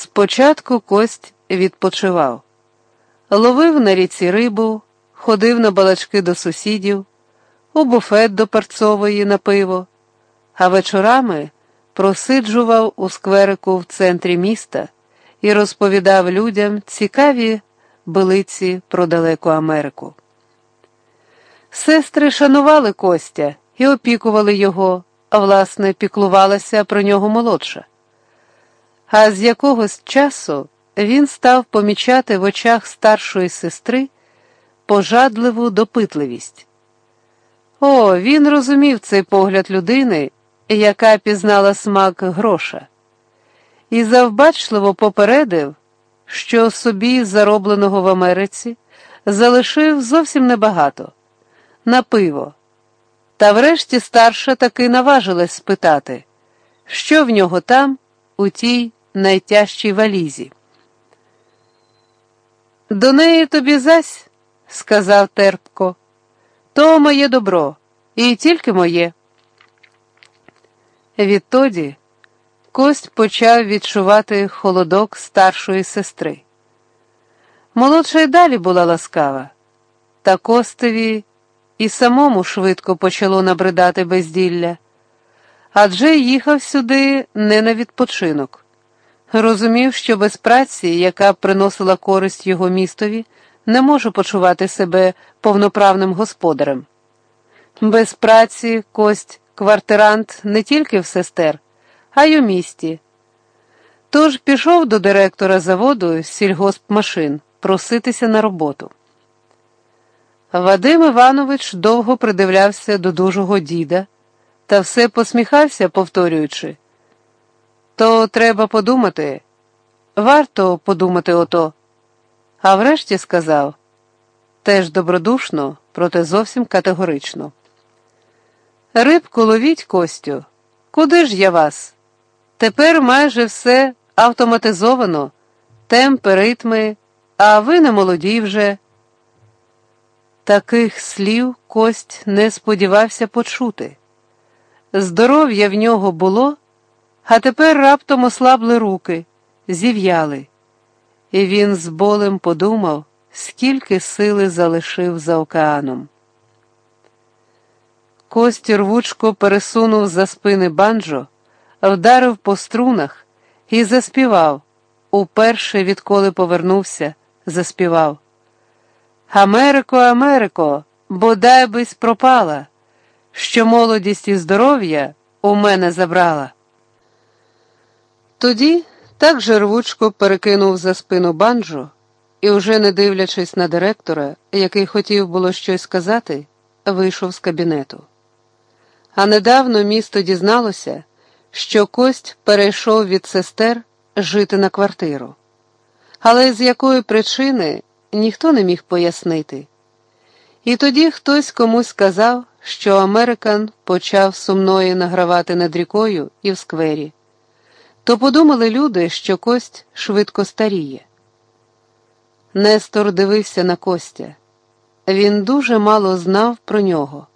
Спочатку кость відпочивав, ловив на ріці рибу, ходив на балачки до сусідів, у буфет до перцової на пиво, а вечорами просиджував у скверику в центрі міста і розповідав людям цікаві билиці про далеку Америку. Сестри шанували Костя і опікували його, а власне піклувалася про нього молодша. А з якогось часу він став помічати в очах старшої сестри пожадливу допитливість. О, він розумів цей погляд людини, яка пізнала смак гроша, і завбачливо попередив, що собі, заробленого в Америці, залишив зовсім небагато на пиво. Та врешті старша таки наважилась спитати, що в нього там, у тій найтяжчій валізі. До неї тобі зась, сказав терпко, то моє добро, і тільки моє. Відтоді кость почав відчувати холодок старшої сестри. Молодша й далі була ласкава, та костеві і самому швидко почало набридати безділля, адже їхав сюди не на відпочинок. Розумів, що без праці, яка приносила користь його містові, не може почувати себе повноправним господарем. Без праці кость квартирант не тільки в сестер, а й у місті. Тож пішов до директора заводу сільгоспмашин проситися на роботу. Вадим Іванович довго придивлявся до дужого діда та все посміхався, повторюючи. То треба подумати, варто подумати ото. А врешті сказав теж добродушно, проте зовсім категорично. Рибку ловіть Костю, куди ж я вас? Тепер майже все автоматизовано, темпи, ритми, а ви не молоді вже. Таких слів кость не сподівався почути. Здоров'я в нього було, а тепер раптом ослабли руки, зів'яли, і він з болем подумав, скільки сили залишив за океаном. Кость рвучко пересунув за спини банджо, вдарив по струнах і заспівав. Уперше, відколи повернувся, заспівав. Америко, Америко, бодай бись пропала, що молодість і здоров'я у мене забрала. Тоді так же рвучко перекинув за спину банджо і, уже не дивлячись на директора, який хотів було щось сказати, вийшов з кабінету. А недавно місто дізналося, що кость перейшов від сестер жити на квартиру. Але з якої причини ніхто не міг пояснити. І тоді хтось комусь сказав, що Американ почав сумної награвати над рікою і в сквері. То подумали люди, що кость швидко старіє. Нестор дивився на Костя. Він дуже мало знав про нього,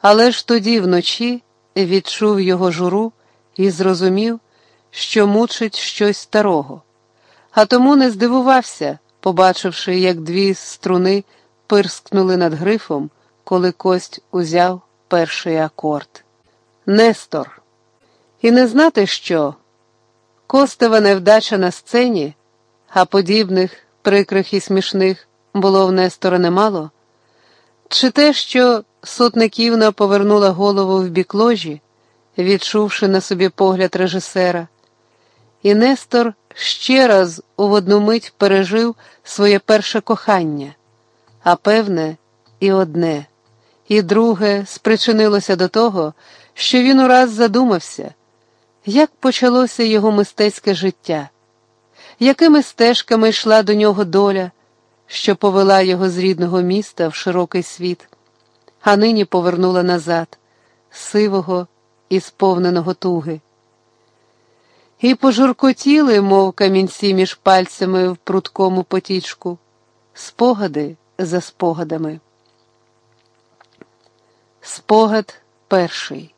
але ж тоді вночі відчув його журу і зрозумів, що мучить щось старого, а тому не здивувався побачивши, як дві струни пирскнули над грифом, коли кость узяв перший акорд. Нестор. І не знати що. Костева невдача на сцені, а подібних, прикрих і смішних було в Нестора немало, чи те, що сотниківна повернула голову в бік ложі, відчувши на собі погляд режисера, і Нестор ще раз у одну мить пережив своє перше кохання, а певне, і одне, і друге спричинилося до того, що він ураз задумався, як почалося його мистецьке життя, якими стежками йшла до нього доля, що повела його з рідного міста в широкий світ, а нині повернула назад, сивого і сповненого туги і пожуркотіли, мов камінці між пальцями в прудкому потічку, спогади за спогадами. Спогад перший.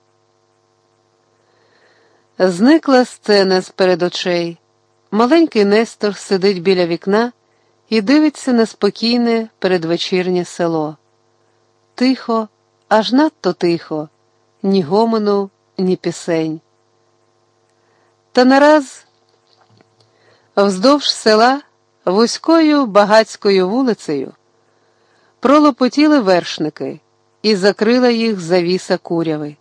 Зникла сцена з перед очей, маленький Нестор сидить біля вікна і дивиться на спокійне передвечірнє село. Тихо, аж надто тихо, ні гомону, ні пісень. Та нараз вздовж села вузькою багацькою вулицею пролопотіли вершники і закрила їх завіса куряви.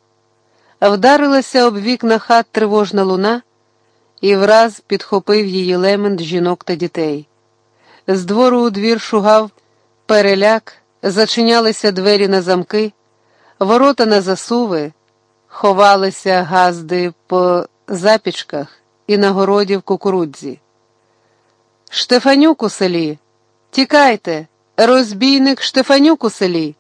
Вдарилася об вікна хат тривожна луна, і враз підхопив її лемент жінок та дітей. З двору у двір шугав переляк, зачинялися двері на замки, ворота на засуви, ховалися газди по запічках і на городі в кукурудзі. Штефанюк у селі, тікайте, розбійник Штефанюк у селі.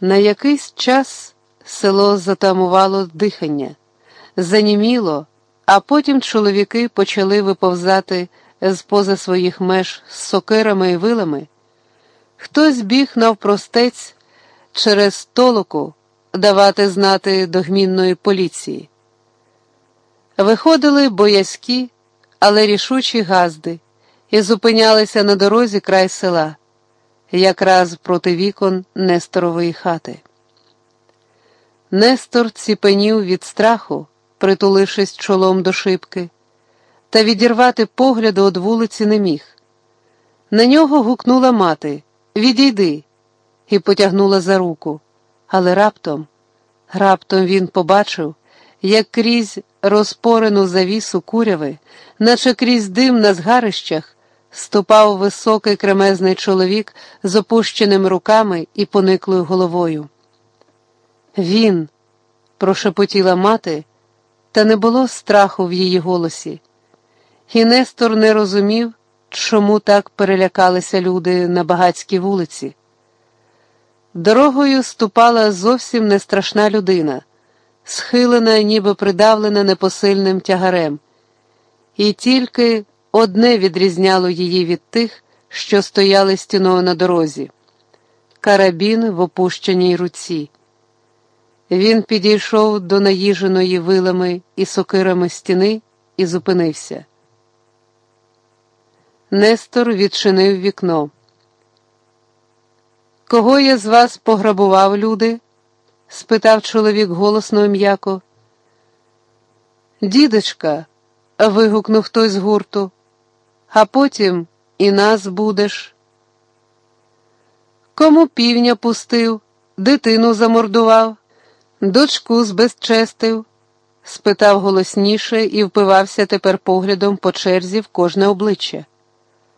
На якийсь час село затамувало дихання, заніміло, а потім чоловіки почали виповзати з поза своїх меж з сокирами і вилами. Хтось біг навпростець через толоку давати знати до гмінної поліції. Виходили боязкі, але рішучі газди і зупинялися на дорозі край села, якраз проти вікон Несторової хати. Нестор ціпенів від страху, притулившись чолом до шибки, та відірвати погляду від вулиці не міг. На нього гукнула мати Відійди, і потягнула за руку, але раптом, раптом він побачив, як крізь розпорену завісу куряви, наче крізь дим на згарищах, ступав високий кремезний чоловік з опущеними руками і пониклою головою. Він, прошепотіла мати, та не було страху в її голосі. І Нестор не розумів, чому так перелякалися люди на багатській вулиці. Дорогою ступала зовсім не страшна людина, схилена, ніби придавлена непосильним тягарем, і тільки одне відрізняло її від тих, що стояли стіною на дорозі карабін в опущеній руці. Він підійшов до наїженої вилами і сокирами стіни і зупинився. Нестор відчинив вікно. Кого я з вас пограбував, люди? спитав чоловік голосно і м'яко. Дідочка, вигукнув хтось з гурту, а потім і нас будеш. Кому півня пустив, дитину замордував, дочку збезчестив? спитав голосніше і впивався тепер поглядом по черзі в кожне обличчя.